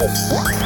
Oh, what?